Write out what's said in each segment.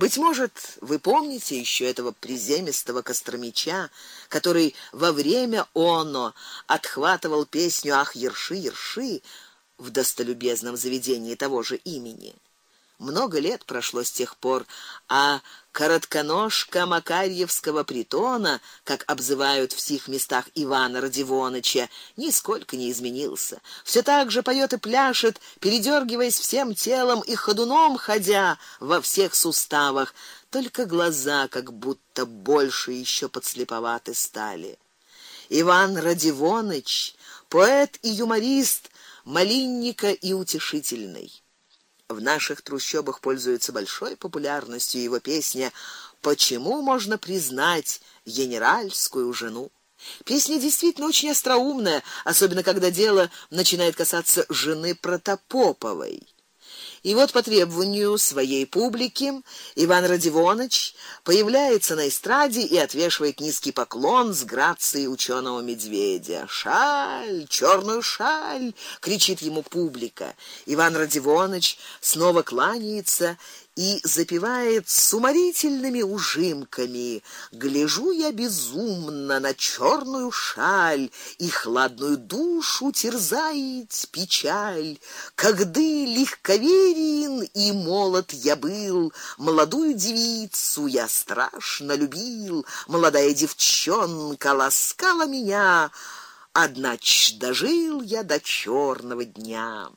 Быть может, вы помните еще этого приземистого костромича, который во время оно отхватывал песню Ах, ерши, ерши в достолюбезном заведении того же имени. Много лет прошло с тех пор, а коротконожка Макарьевского притона, как обзывают в сих местах Ивана Родионовича, нисколько не изменился. Все так же поет и пляшет, передергиваясь всем телом и ходуном ходя во всех суставах, только глаза как будто больше еще подслеповаты стали. Иван Родионович, поэт и юморист, малинника и утешительный. В наших трущобах пользуется большой популярностью его песня Почему можно признать генеральскую жену? Песня действительно очень остроумная, особенно когда дело начинает касаться жены Протопоповой. И вот по требованию своей публики Иван Радивонович появляется на эстраде и отвешивает низкий поклон с грацией ученого медведя. "Шаль, черную шаль!" кричит ему публика. Иван Радивонович снова кланяется и запевает с уморительными ужимками: "Гляжу я безумно на черную шаль, и хладную душу терзает печаль. Когда легковерен и молод я был, молодую девицу я страшно любил, молодая девчонка ласкала меня, однач дожил я до черного дня".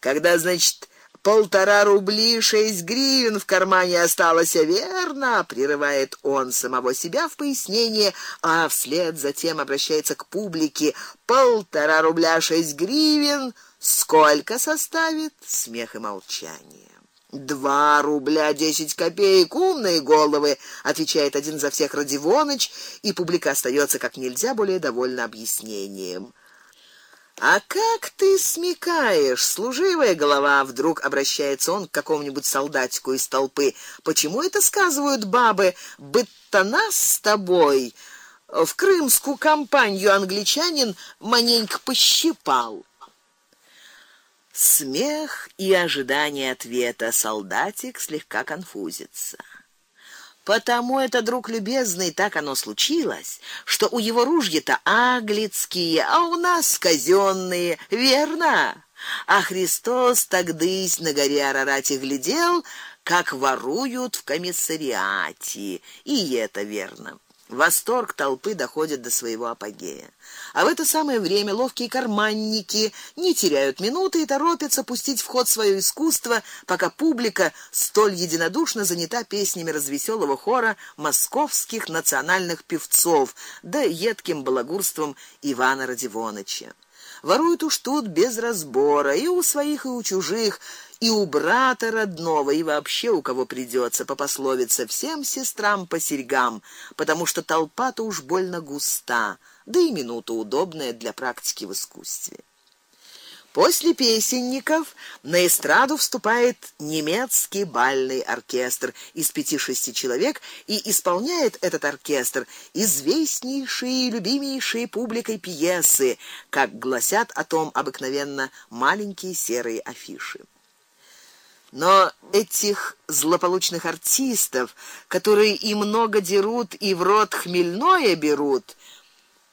Когда, значит, полтора рубли шесть гривен в кармане осталось, а верно, прерывает он самого себя в пояснение, а вслед затем обращается к публике. Полтора рубля шесть гривен сколько составит? Смех и молчание. Два рубля десять копеек, умные головы, отвечает один за всех Радивоныч, и публика остается как нельзя более довольна объяснением. А как ты смекаешь, служивая голова, вдруг обращается он к какому-нибудь солдатику из толпы. Почему это сказывают бабы, будто нас с тобой в крымскую кампанию англичанин маненько пощипал? Смех и ожидание ответа солдатик слегка конфузится. Потому это, друг любезный, так оно случилось, что у его ружья-то аглицкие, а у нас казённые, верно? А Христос тогдысь на горе Арарате глядел, как воруют в комиссариате, и это верно. Восторг толпы доходит до своего апогея. А в это самое время ловкие карманники не теряют минуты и торопятся пустить в ход свое искусство, пока публика столь единодушно занята песнями развеселого хора московских национальных певцов, да едким балагурством Ивана Радивоныча. Воруют уж тут без разбора и у своих, и у чужих, и у брата родного, и вообще у кого придется по пословице всем сестрам по серьгам, потому что толпа-то уж больно густа, да и минута удобная для практики в искусстве. После песенников на эстраду вступает немецкий бальный оркестр из пяти-шести человек, и исполняет этот оркестр известнейшие и любимейшие публикой пьесы, как гласят о том обыкновенно маленькие серые афиши. Но этих злополучных артистов, которые и много дерут, и в рот хмельное берут,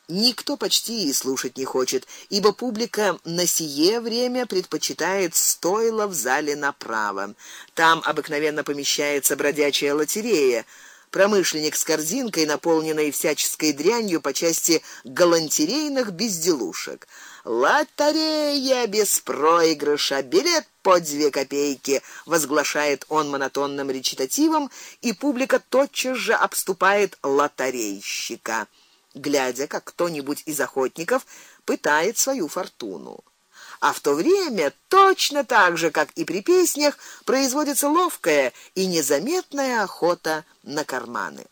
никто почти и слушать не хочет, ибо публика на сие время предпочитает стойло в зале направо. Там обыкновенно помещается бродячая лотерея. Промышленник с корзинкой, наполненной всяческой дрянью по части галантерейных безделушек. Лотерея без проигрыша, билет по две копейки, возглашает он монотонным речитативом, и публика тотчас же обступает лотерейщика, глядя, как кто-нибудь из охотников пытает свою фортуну. А в то время точно так же, как и при песнях, производится ловкая и незаметная охота на карманы.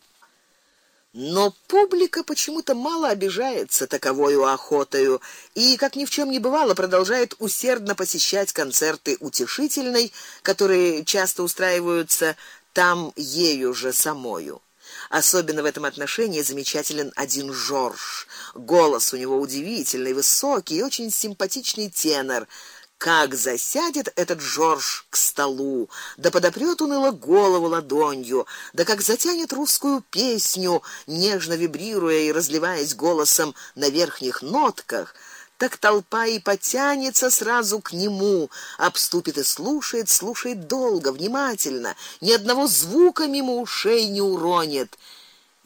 Но публика почему-то мало обижается таковой охотою и, как ни в чем не бывало, продолжает усердно посещать концерты утешительной, которые часто устраиваются там ею же самою. Особенно в этом отношении замечателен один Жорж. Голос у него удивительный, высокий и очень симпатичный тенор как засядет этот Жорж к столу, да подопрёт уныло голову ладонью, да как затянет русскую песню, нежно вибрируя и разливаясь голосом на верхних нотках, так толпа и потянется сразу к нему, обступит и слушает, слушает долго, внимательно, ни одного звука мимо ушей не уронит.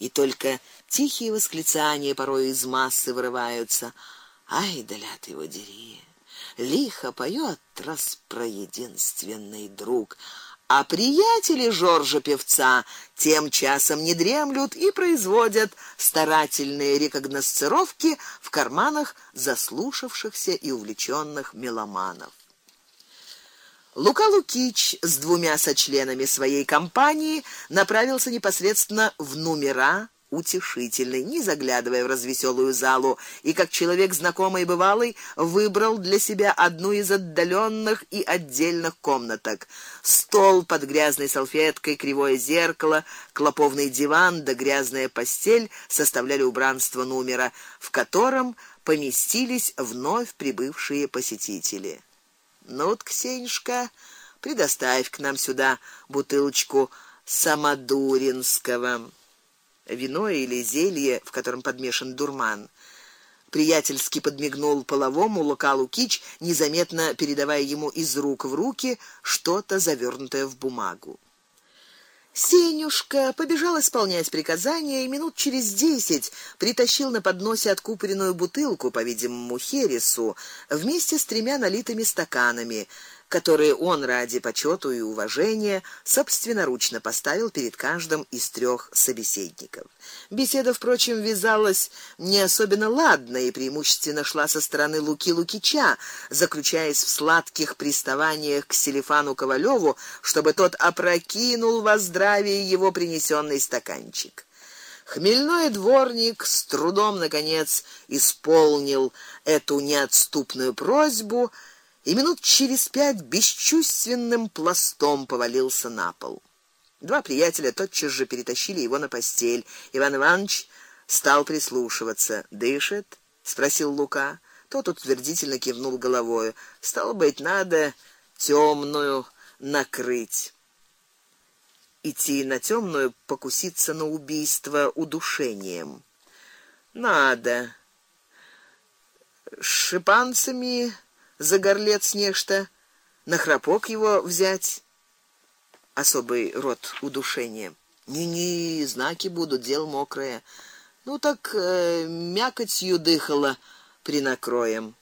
И только тихие восклицания порой из массы вырываются: "Ай, да ляд его дери!" Лихо поет распроединственный друг. А приятели Жоржа певца тем часом не дремлют и производят старательные рекогносцировки в карманах заслушавшихся и увлечённых меломанов. Лука Лукич с двумя сочленами своей компании направился непосредственно в номера утешительный, не заглядывая в развеселую залу, и как человек знакомый и бывалый выбрал для себя одну из отдаленных и отдельных комнаток. Стол под грязной салфеткой, кривое зеркало, клоповный диван да грязная постель составляли убранство номера, в котором поместились вновь прибывшие посетители. Ну, Ксенишка, предоставь к нам сюда бутылочку самодуринского вино или зелье, в котором подмешан дурман. Приятельски подмигнул половому Лукалу Кич, незаметно передавая ему из рук в руки что-то завернутое в бумагу. Сенюшка побежал исполнять приказание и минут через десять притащил на подносе откупоренную бутылку, по-видимому, хересу, вместе с тремя налитыми стаканами которые он ради почёту и уважения собственноручно поставил перед каждым из трёх собеседников. Беседа, впрочем, вязалась не особенно ладно и преимущественно шла со стороны Луки Лукича, заключаясь в сладких приставаниях к Селифану Ковалёву, чтобы тот опрокинул во здравие его принесённый стаканчик. Хмельной дворник с трудом наконец исполнил эту неотступную просьбу и минут через пять бесчувственным пластом повалился на пол. Два приятеля тотчас же перетащили его на постель. Иван Иванович стал прислушиваться. "Дышит?" спросил Лука. Тот утвердительно кивнул головой. Стало быть, надо темную накрыть. Идти на темную, покуситься на убийство удушением. Надо. Шипанцами за горлец нечто, на храпок его взять. Особый род удушения. Не-не, знаки будут, дел мокрое. Ну так э, мякотью дыхала принакроем.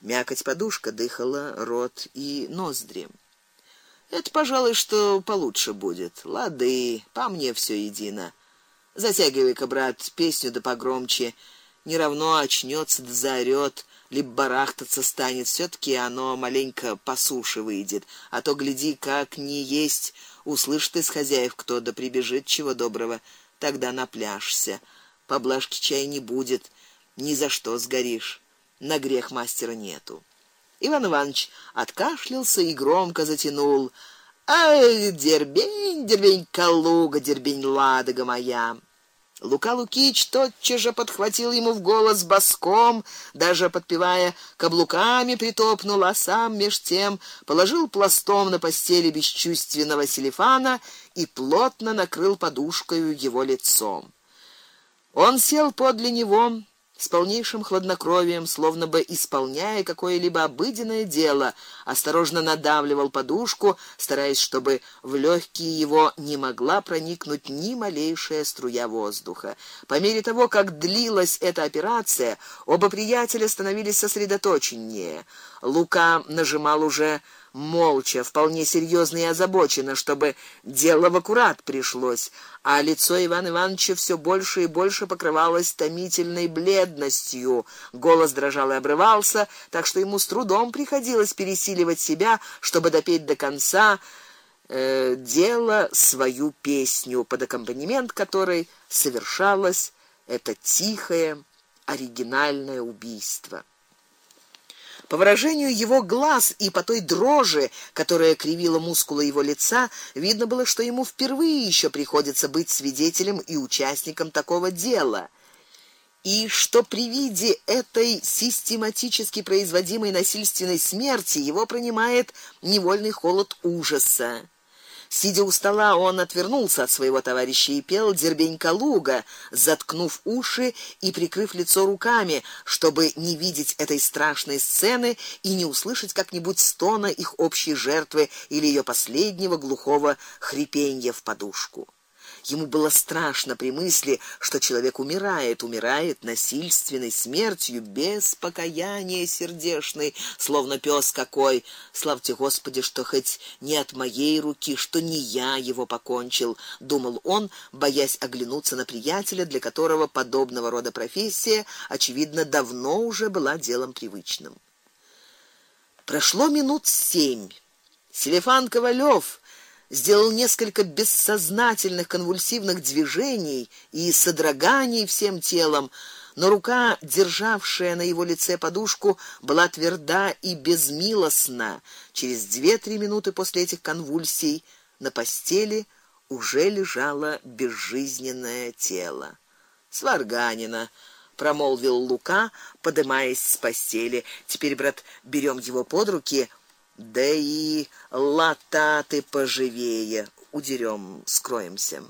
Мякоть подушка дыхала рот и ноздри. Это, пожалуй, что получше будет. Лады, по мне всё едино. Затягивай-ка, брат, песню да погромче. Не равно очнётся да заорёт либо барахтаться станет, все таки оно маленько по суше выйдет, а то гляди, как не есть, услышит из хозяев кто да прибежит чего доброго, тогда напляшься. Поблажки чай не будет, ни за что сгоришь. На грех мастера нету. Иван Иванович откашлялся и громко затянул: "Ай, дербень, дербень Калуга, дербень Ладога моя". Лука Лукич тотчас же подхватил ему в голос баском, даже подпевая каблуками притопнул, а сам меж тем положил пластом на постели бесчувственного Селифана и плотно накрыл подушкой его лицом. Он сел подле него, с полнейшим хладнокровием, словно бы исполняя какое-либо обыденное дело, осторожно надавливал подушку, стараясь, чтобы в легкие его не могла проникнуть ни малейшая струя воздуха. По мере того, как длилась эта операция, оба приятеля становились сосредоточеннее. Лука нажимал уже молча, вполне серьёзно и озабоченно, чтобы дело в аккурат пришлось, а лицо Ивана Ивановича всё больше и больше покрывалось томительной бледностью. Голос дрожал и обрывался, так что ему с трудом приходилось пересиливать себя, чтобы допеть до конца э дело свою песню, под аккомпанемент которой совершалось это тихое оригинальное убийство. По выражению его глаз и по той дрожи, которая кривила мускулы его лица, видно было, что ему впервые еще приходится быть свидетелем и участником такого дела. и что при виде этой систематически производимой насильственной смерти его принимает невольный холод ужаса. Сидя у стола, он отвернулся от своего товарища и пел дербенька луга, заткнув уши и прикрыв лицо руками, чтобы не видеть этой страшной сцены и не услышать как-нибудь стона их общей жертвы или ее последнего глухого хрипенья в подушку. Ему было страшно при мысли, что человек умирает, умирает насильственной смертью без покаяния сердечной, словно пёс какой. Славьте Господи, что хоть не от моей руки, что не я его покончил, думал он, боясь оглянуться на приятеля, для которого подобного рода профессия очевидно давно уже была делом привычным. Прошло минут семь. Селефан Ковалёв сделал несколько бессознательных конвульсивных движений и содроганий всем телом, но рука, державшая на его лице подушку, была тверда и безмилостна. Через две-три минуты после этих конвульсий на постели уже лежало безжизненное тело. Сварганина промолвил Лука, поднимаясь с постели. Теперь, брат, берем его под руки, да и лататы поживее, удерем, скроемся.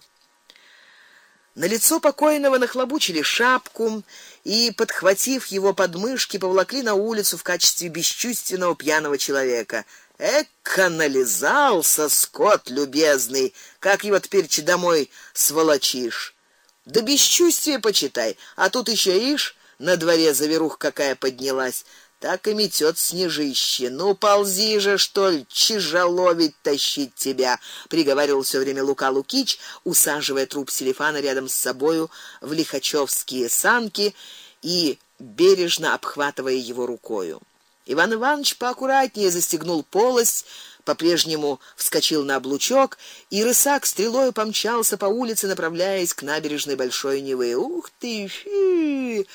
На лицо покойного нахлобучили шапку и, подхватив его подмышки, поволокли на улицу в качестве бесчувственного пьяного человека. Эк, нализался скот любезный, как его теперь домой сволочишь. Да бесчувствие почитай, а тут еще ишь на дворе заверух какая поднялась так и метет снежище. Ну ползи же, что ли, чижаловить тащить тебя, приговаривал все время Лука Лукич, усаживая труп Селифана рядом с собою в лихачевские санки и бережно обхватывая его рукою. Иван Иванович поаккуратнее застегнул полость, по-прежнему вскочил на облучок, и рысак стрелой помчался по улице, направляясь к набережной Большой Невы. Ух ты, фи!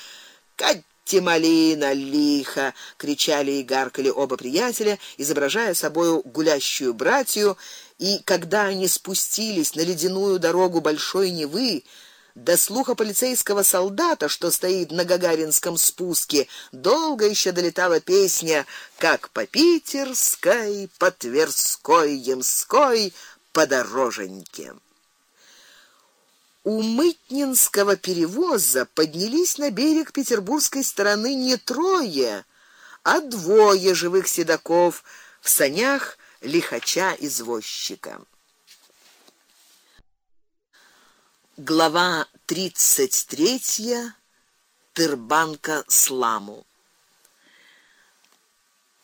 Кать Тималина лихо кричали и гаркали оба приятеля, изображая собою гулящую братью, и когда они спустились на ледяную дорогу большой Невы, до слуха полицейского солдата, что стоит на Гагаринском спуске, долго еще долетала песня, как по питерской, по тверской, ямской подороженьке у Мытнинского перевоза поднялись на берег петербургской стороны не трое, а двое живых седаков в санях лихача извозчика. Глава тридцать третья. Тырбанка сламу.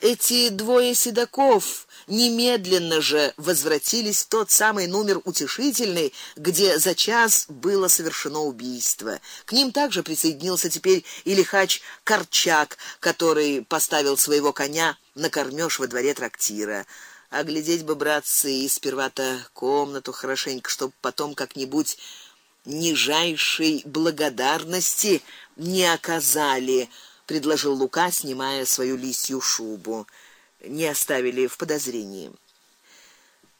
Эти двое седаков немедленно же возвратились в тот самый номер утешительный, где за час было совершено убийство. К ним также присоединился теперь и лихач Корчак, который поставил своего коня на кормёж во дворе трактира. А глядеть бы, братцы, и сперва-то комнату хорошенько, чтоб потом как-нибудь нижайшей благодарности не оказали предложил Лука, снимая свою лисью шубу. Не оставили в подозрении.